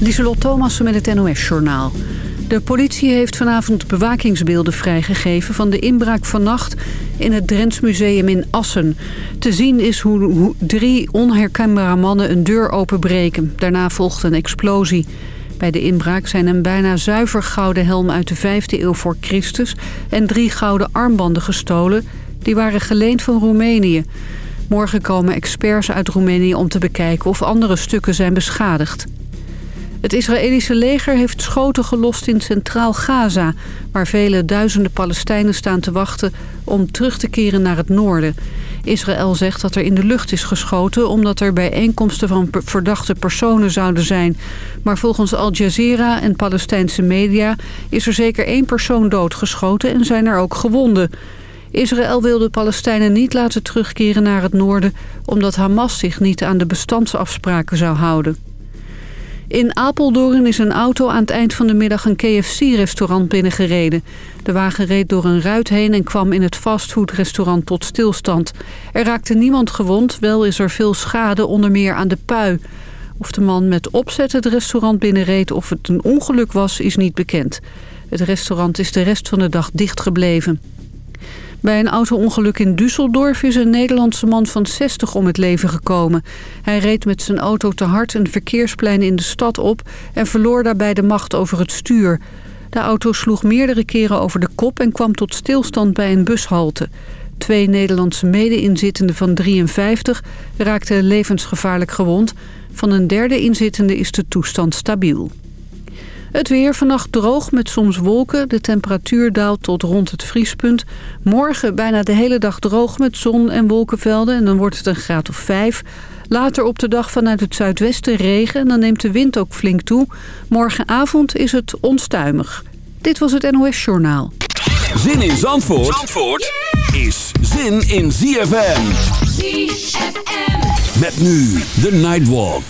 Lieselot Thomassen met het NOS-journaal. De politie heeft vanavond bewakingsbeelden vrijgegeven... van de inbraak vannacht in het Drents Museum in Assen. Te zien is hoe drie onherkenbare mannen een deur openbreken. Daarna volgt een explosie. Bij de inbraak zijn een bijna zuiver gouden helm uit de 5e eeuw voor Christus... en drie gouden armbanden gestolen. Die waren geleend van Roemenië. Morgen komen experts uit Roemenië om te bekijken of andere stukken zijn beschadigd. Het Israëlische leger heeft schoten gelost in centraal Gaza... waar vele duizenden Palestijnen staan te wachten om terug te keren naar het noorden. Israël zegt dat er in de lucht is geschoten... omdat er bijeenkomsten van verdachte personen zouden zijn. Maar volgens Al Jazeera en Palestijnse media... is er zeker één persoon doodgeschoten en zijn er ook gewonden... Israël wil de Palestijnen niet laten terugkeren naar het noorden... omdat Hamas zich niet aan de bestandsafspraken zou houden. In Apeldoorn is een auto aan het eind van de middag een KFC-restaurant binnengereden. De wagen reed door een ruit heen en kwam in het fastfoodrestaurant tot stilstand. Er raakte niemand gewond, wel is er veel schade, onder meer aan de pui. Of de man met opzet het restaurant binnenreed of het een ongeluk was, is niet bekend. Het restaurant is de rest van de dag dicht gebleven. Bij een auto-ongeluk in Düsseldorf is een Nederlandse man van 60 om het leven gekomen. Hij reed met zijn auto te hard een verkeersplein in de stad op... en verloor daarbij de macht over het stuur. De auto sloeg meerdere keren over de kop en kwam tot stilstand bij een bushalte. Twee Nederlandse mede-inzittenden van 53 raakten levensgevaarlijk gewond. Van een derde inzittende is de toestand stabiel. Het weer vannacht droog met soms wolken. De temperatuur daalt tot rond het vriespunt. Morgen bijna de hele dag droog met zon en wolkenvelden. En dan wordt het een graad of vijf. Later op de dag vanuit het zuidwesten regen. En dan neemt de wind ook flink toe. Morgenavond is het onstuimig. Dit was het NOS Journaal. Zin in Zandvoort, Zandvoort is zin in ZFM. ZFM. Met nu de Nightwalk.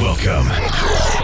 Welcome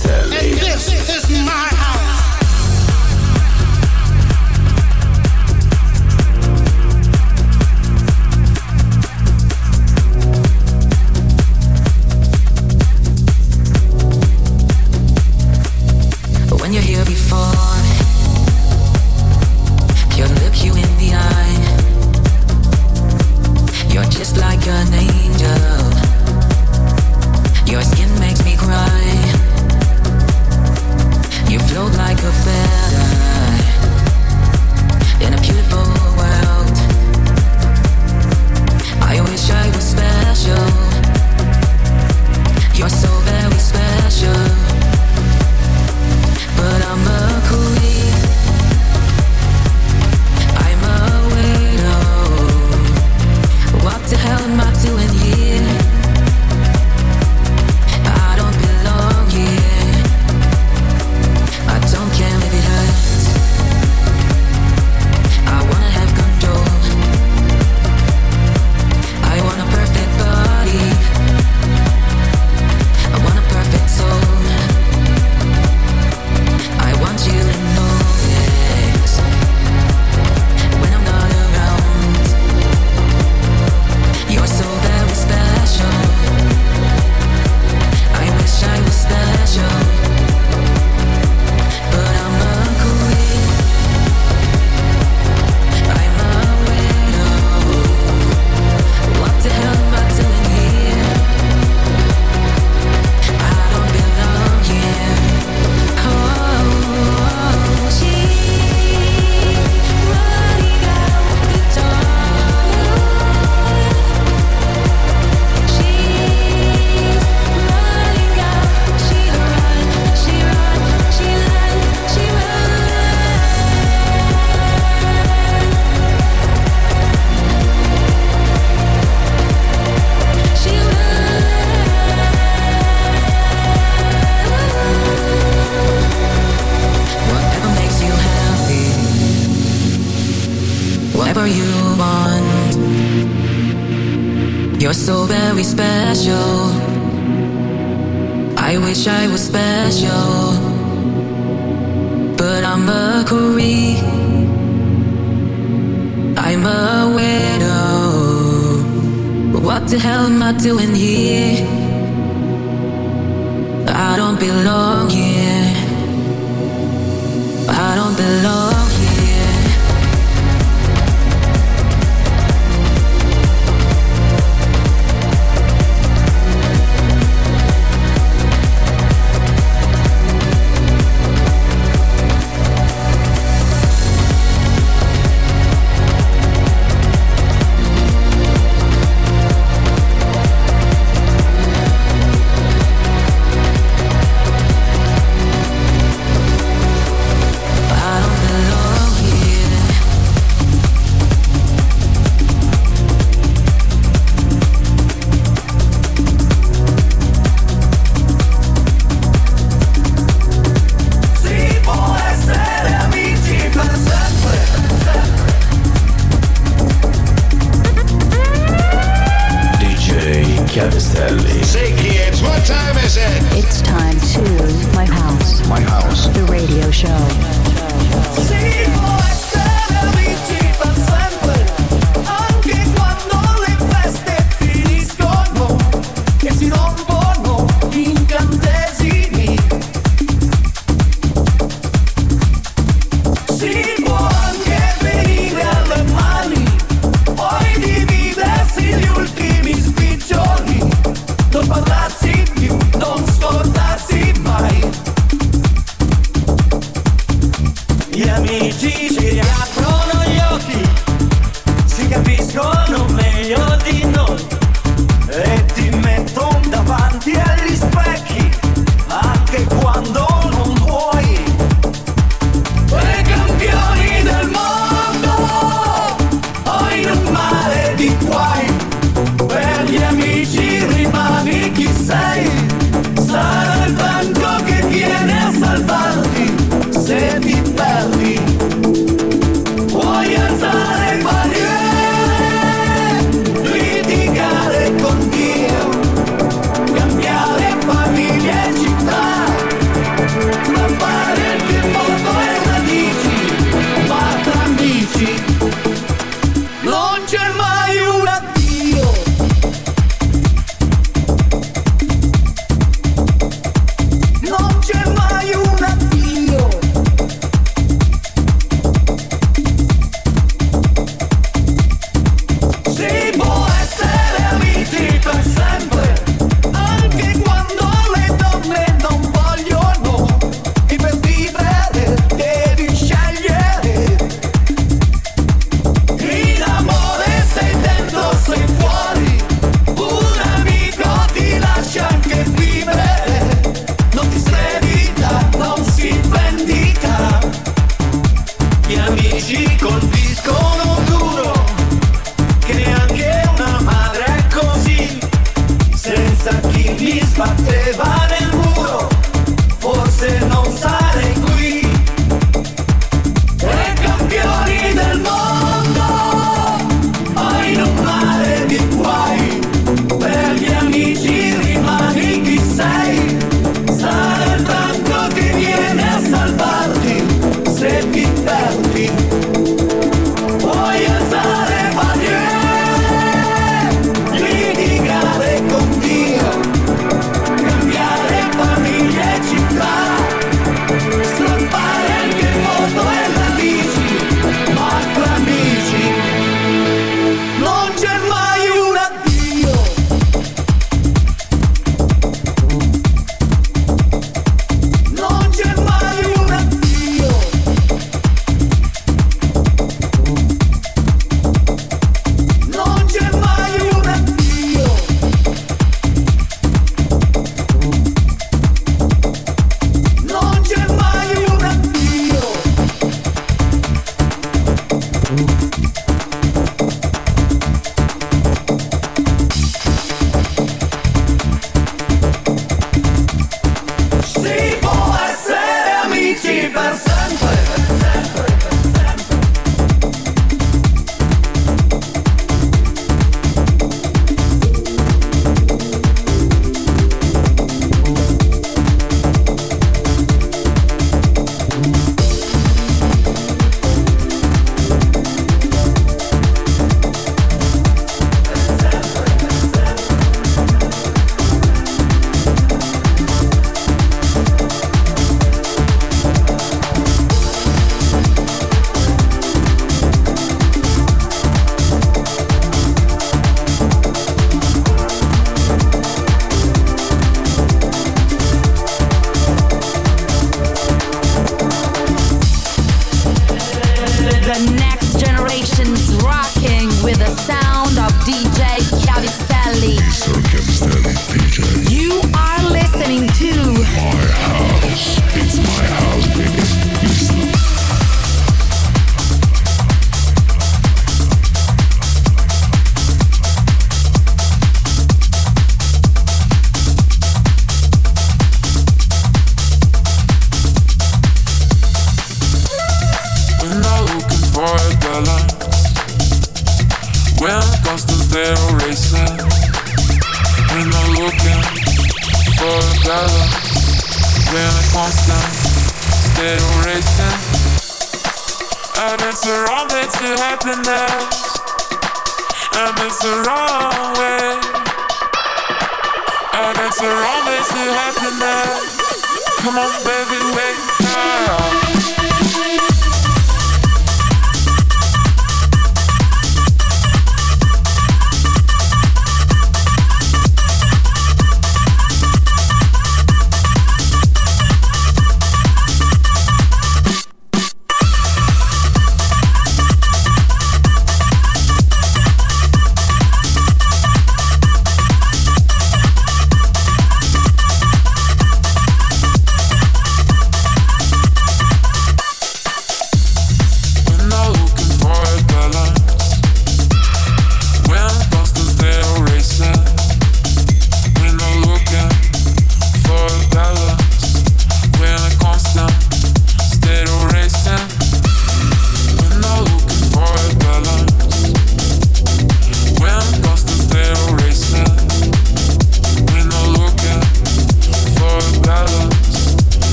And this is special, but I'm a creep. I'm a widow. but What the hell am I doing here? I don't belong here. I don't belong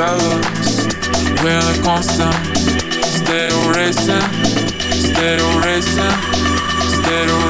balance. We're the constant. Stay racing. Stay racing. Stay.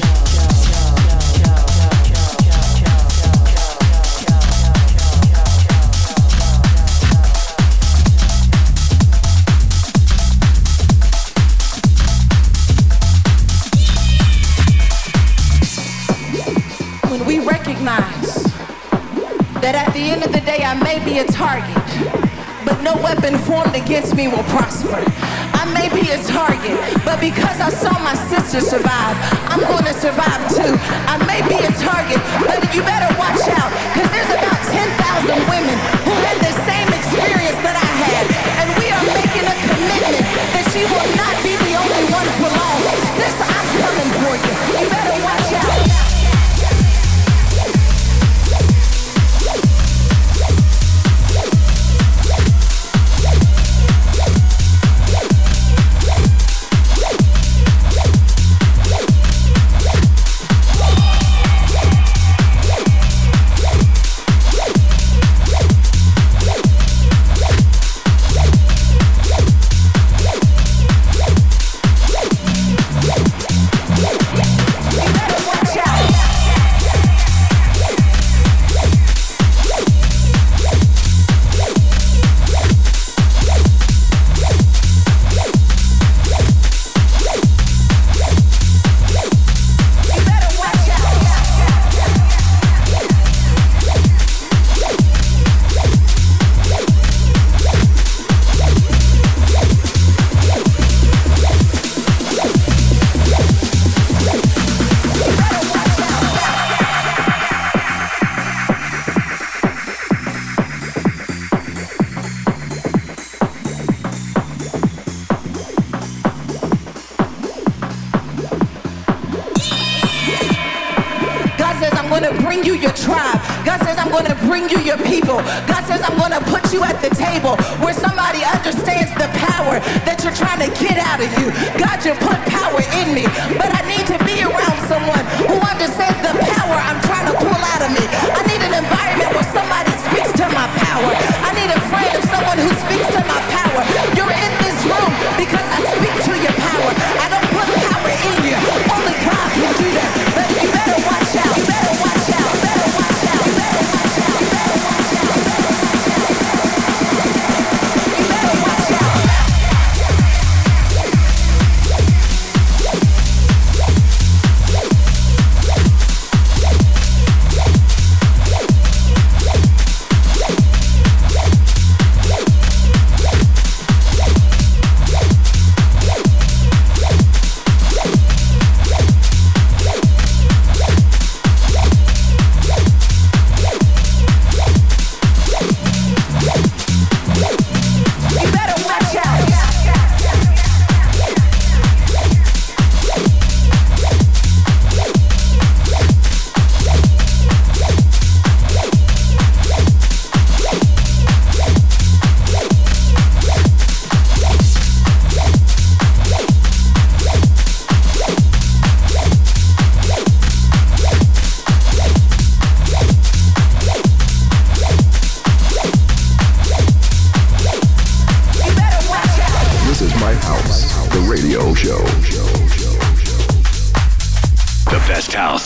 may be a target, but no weapon formed against me will prosper. I may be a target, but because I saw my sister survive, I'm going to survive too. I may be a target, but you better watch out, because there's about 10,000 women who had the same experience that I had, and we are making a commitment that she will God says, I'm gonna put you at the table where somebody understands the power that you're trying to get out of you. God, you put power in me, but I need to be around someone who understands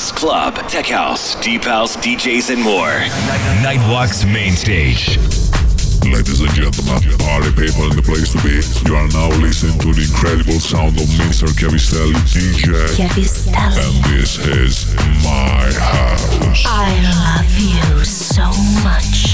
house, club, tech house, deep house, DJs, and more. Nightwalk's main stage. Ladies and gentlemen, party the people in the place to be, you are now listening to the incredible sound of Mr. Chiavistelli DJ. Chiavistelli. And this is my house. I love you so much.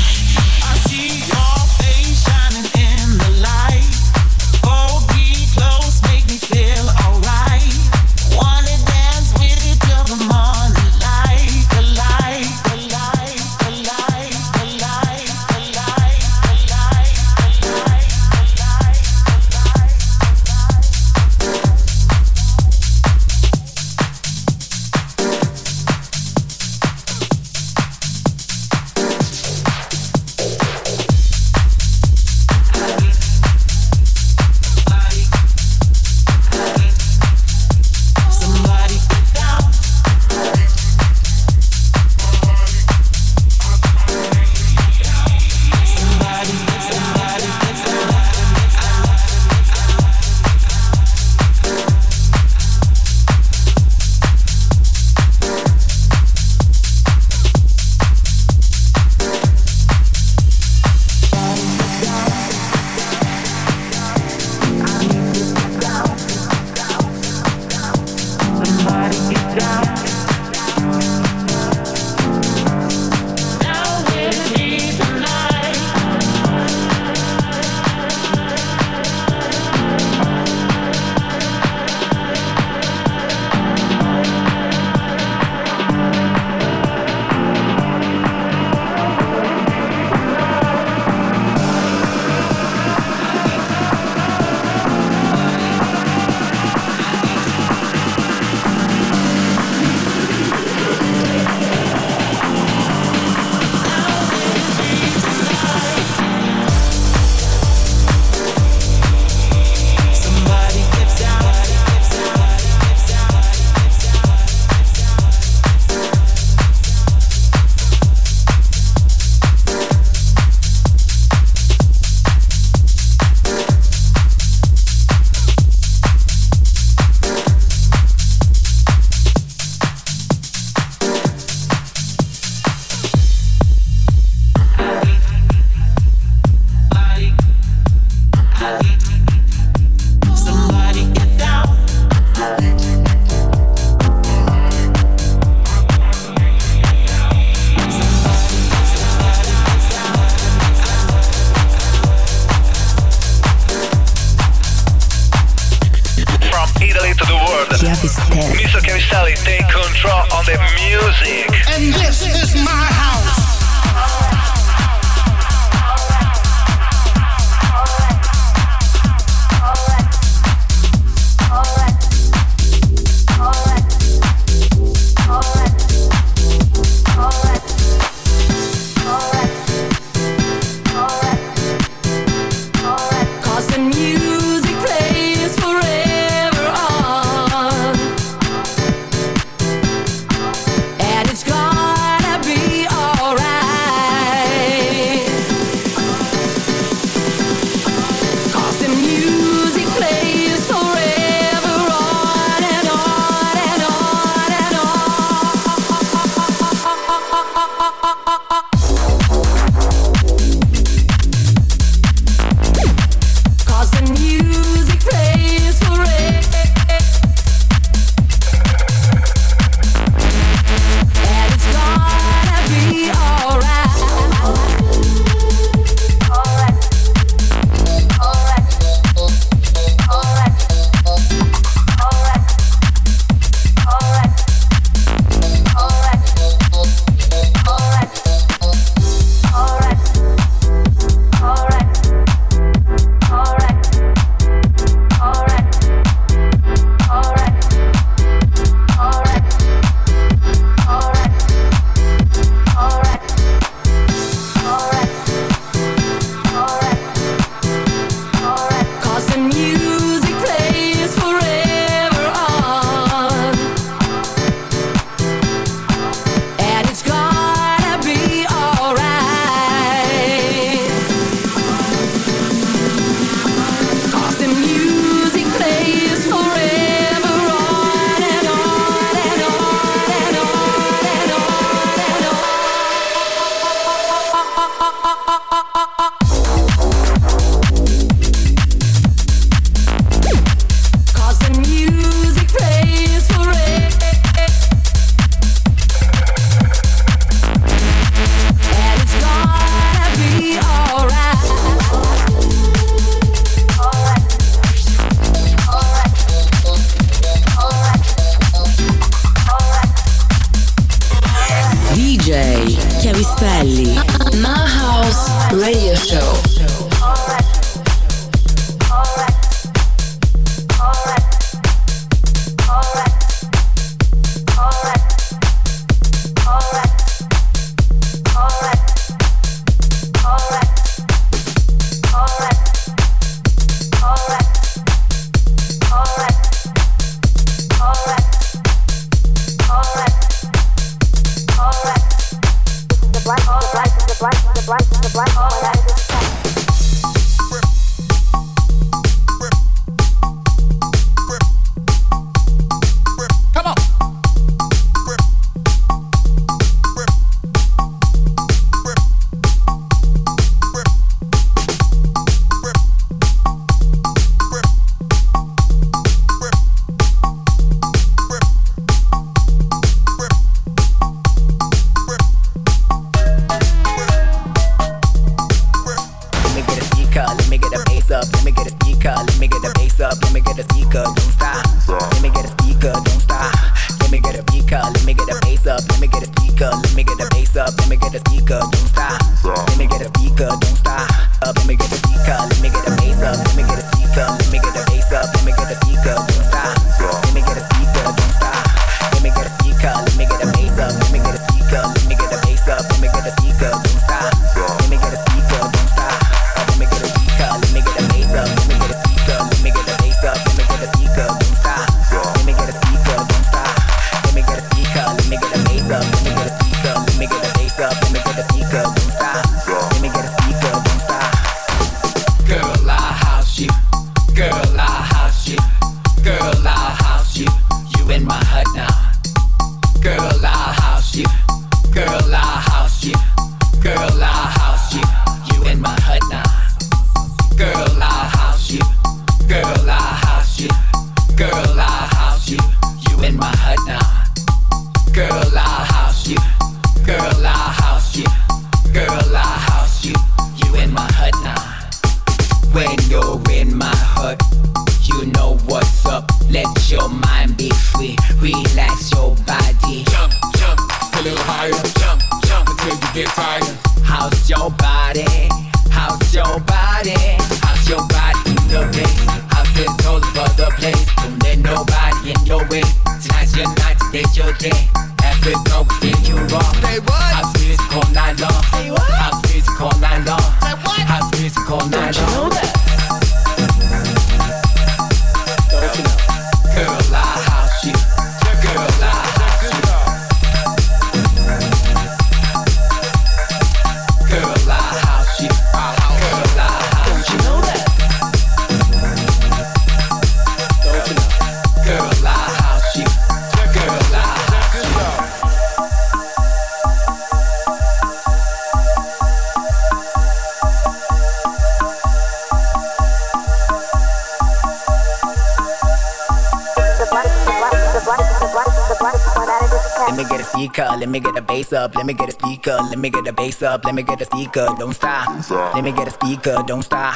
up. Let me get a speaker. Let me get a bass up. Let me get a speaker. Don't stop. Let me get a speaker. Don't stop.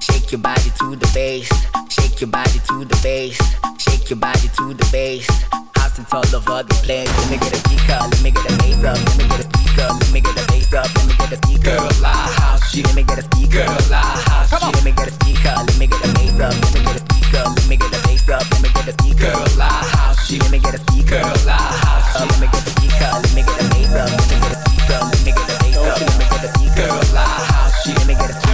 Shake your body to the bass. Shake your body to the bass. Shake your body to the bass. House it's all over the place. Let me get a speaker. Let me get a bass up. Let me get a speaker. Let me get a bass up. Let me get a speaker. Girl, loud house. Let me get a speaker. Girl, loud house. Let me get a speaker. Let me get a bass up. Let me get a speaker speaker. Let me get the bass up. Let me get the speaker. Girl, I house you. Let me get a speaker. Girl, I house you. Let me get the speaker. Let me get the bass up. Let me get the speaker. Let me get the bass up. Let me get the speaker. Girl, I house you. Let me get a speaker.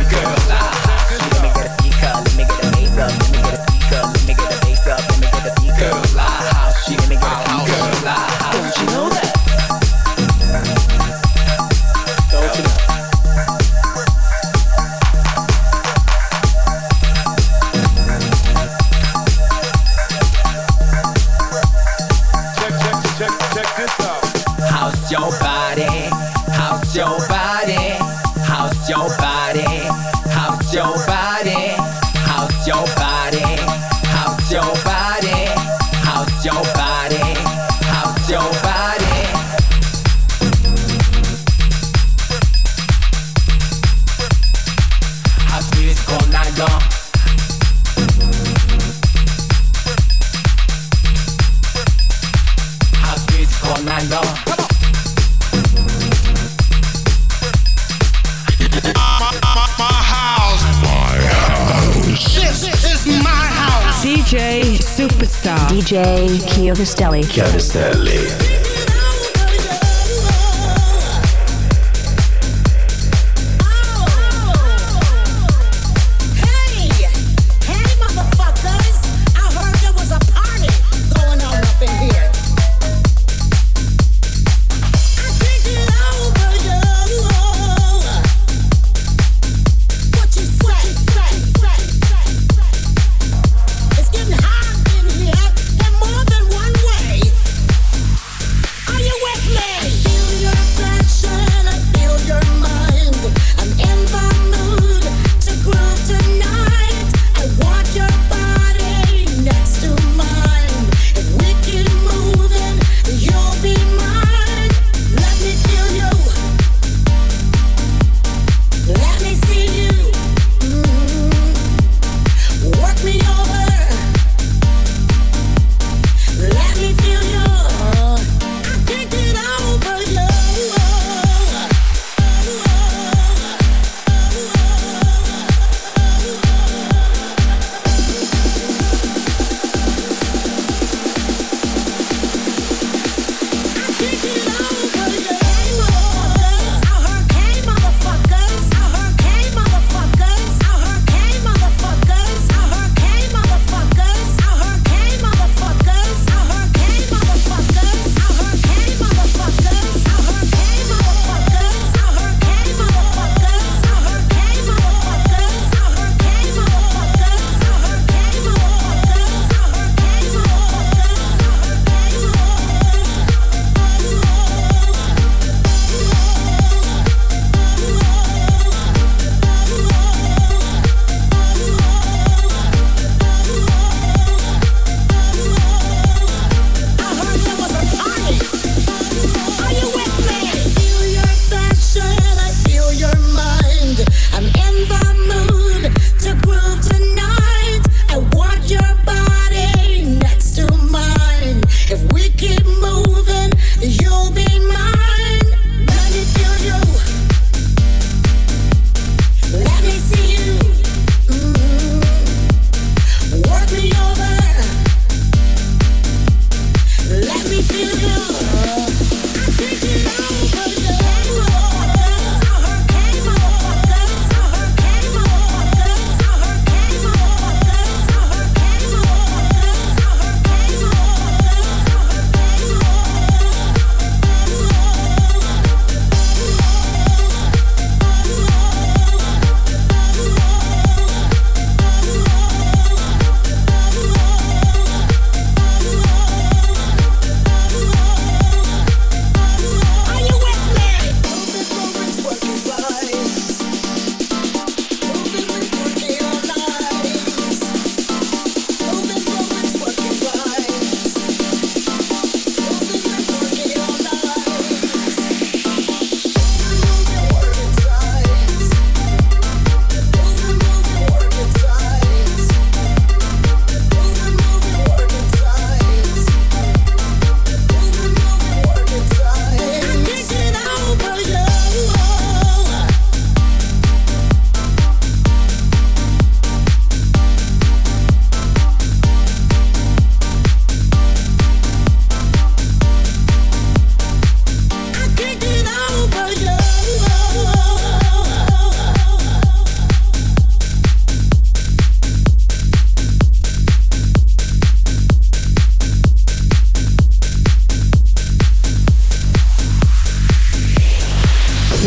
DJ Chiavistelli. Chiavistelli.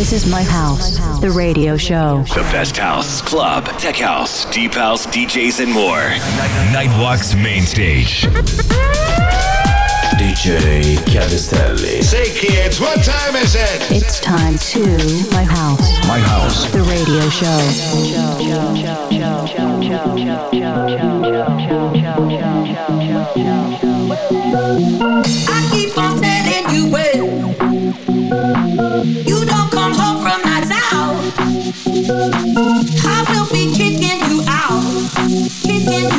This is my house, the radio show. The best house, club, tech house, deep house, DJs, and more. Nightwalk's main stage. DJ Chiavistelli. Say, kids, what time is it? It's time to my house. My house. The radio show. I keep on telling you when you don't. Yeah.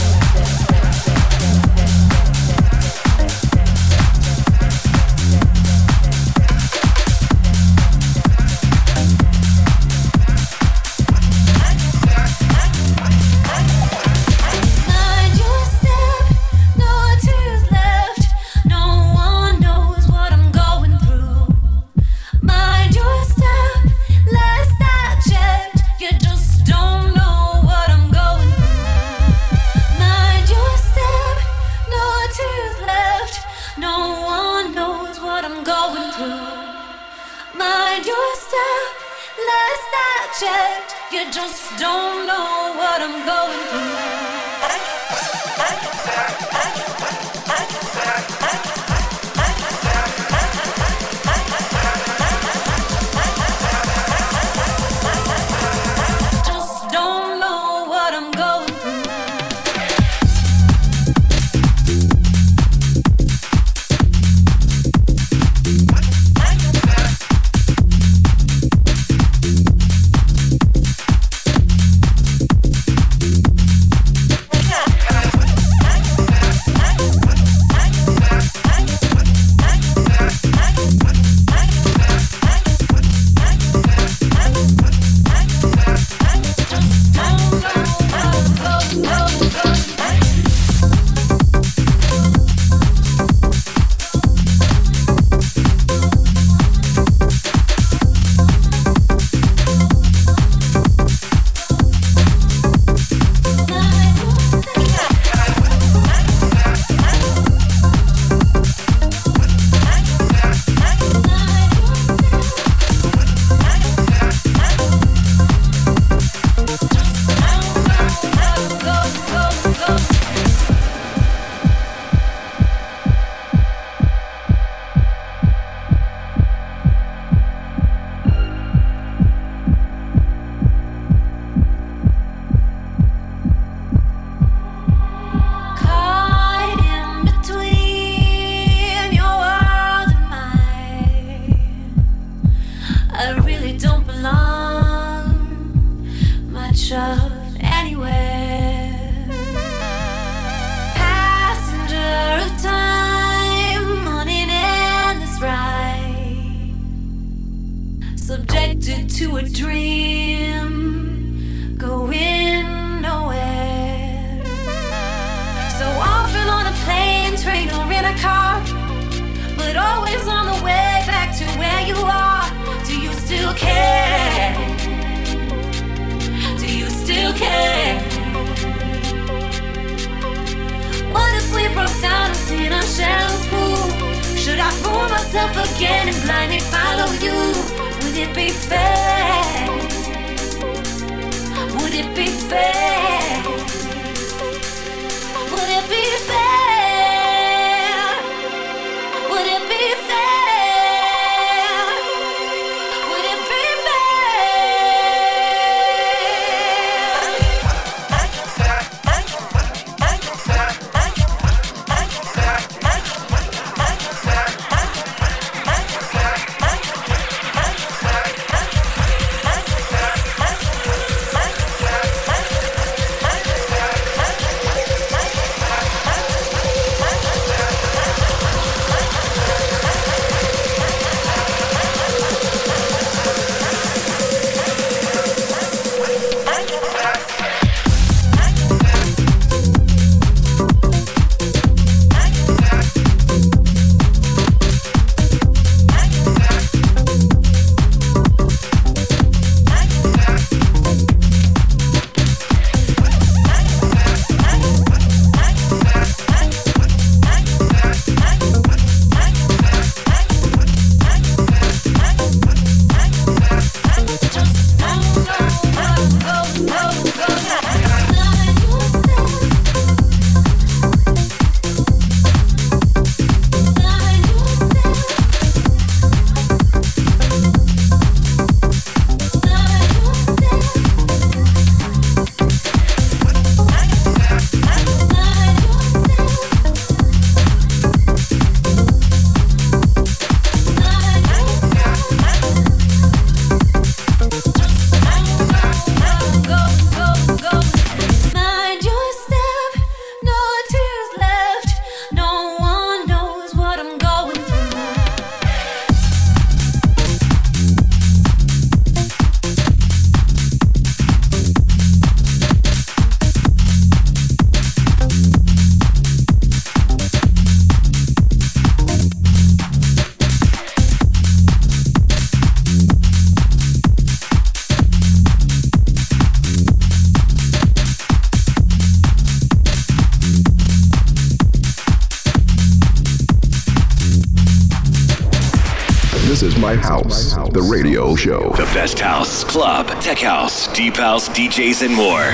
The radio show. The best house, club, tech house, deep house, DJs, and more.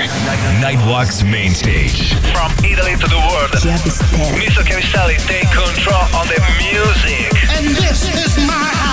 Nightwalk's main stage. From Italy to the world. Mr. Chiavistelli, take control on the music. And this is my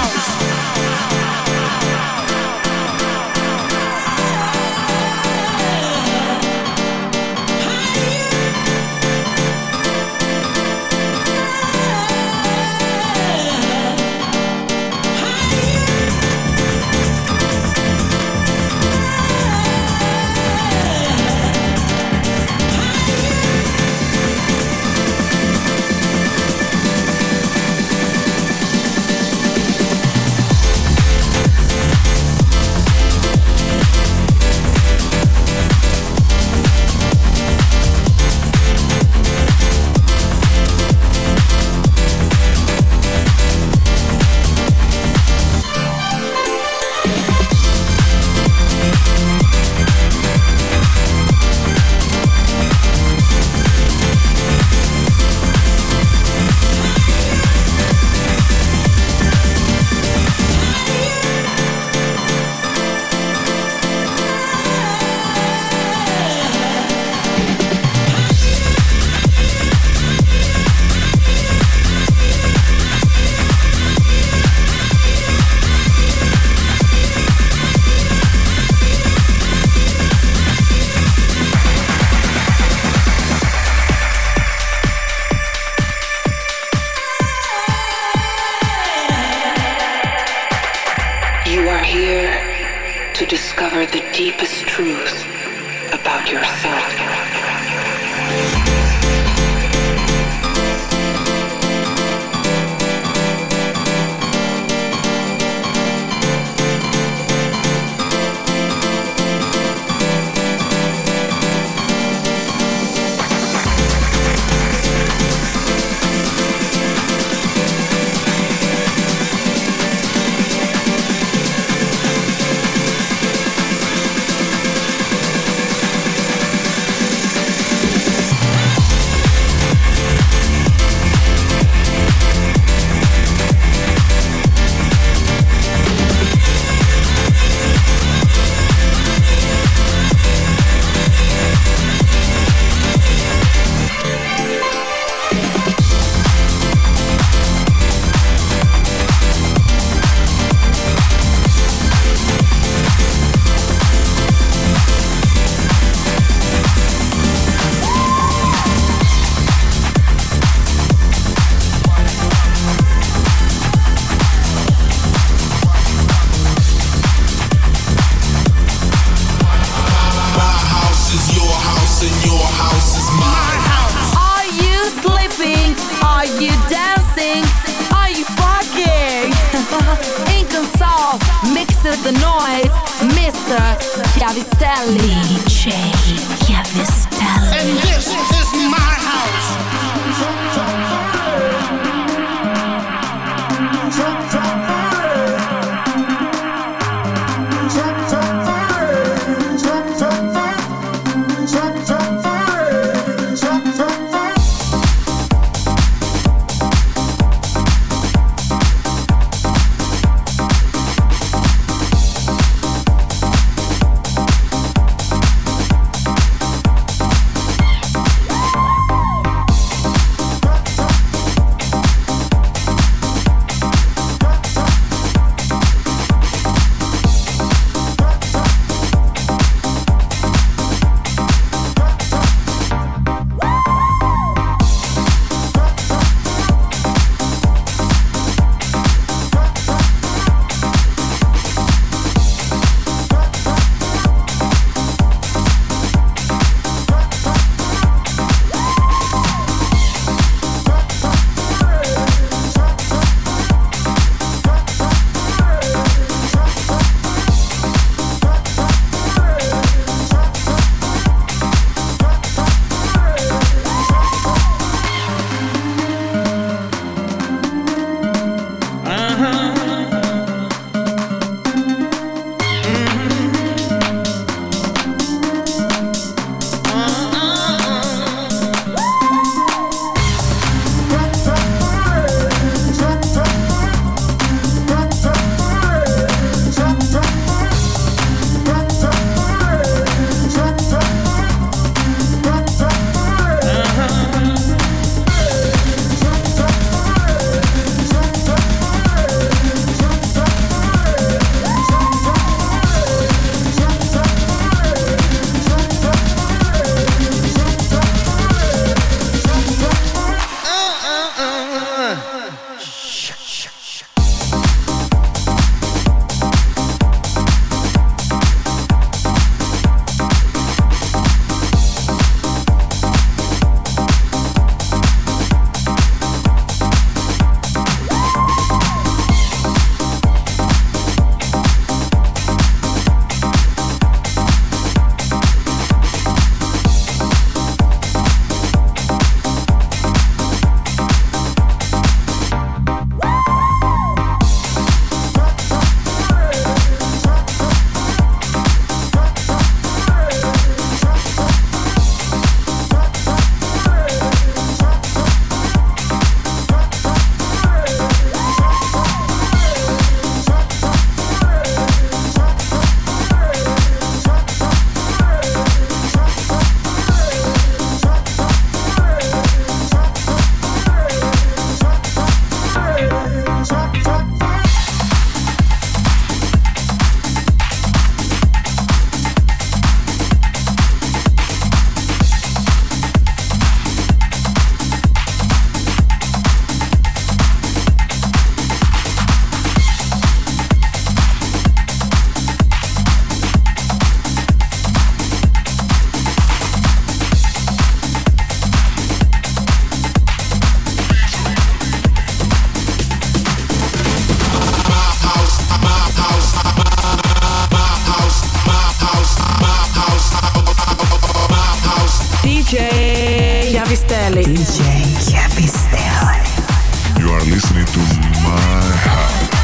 You are listening to my heart.